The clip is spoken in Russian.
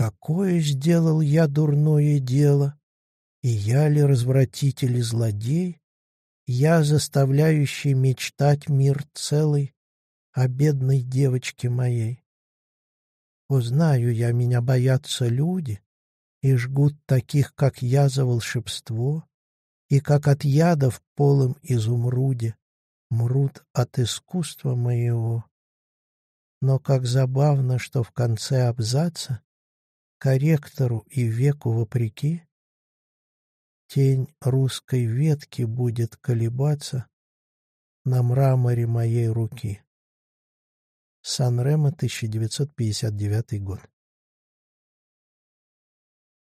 Какое сделал я дурное дело? И я ли развратитель и злодей? Я, заставляющий мечтать мир целый о бедной девочке моей. Узнаю я, меня боятся люди и жгут таких, как я, за волшебство, и как от яда в полом изумруде мрут от искусства моего. Но как забавно, что в конце абзаца, корректору и веку вопреки, тень русской ветки будет колебаться на мраморе моей руки. Сан-Ремо, 1959 год.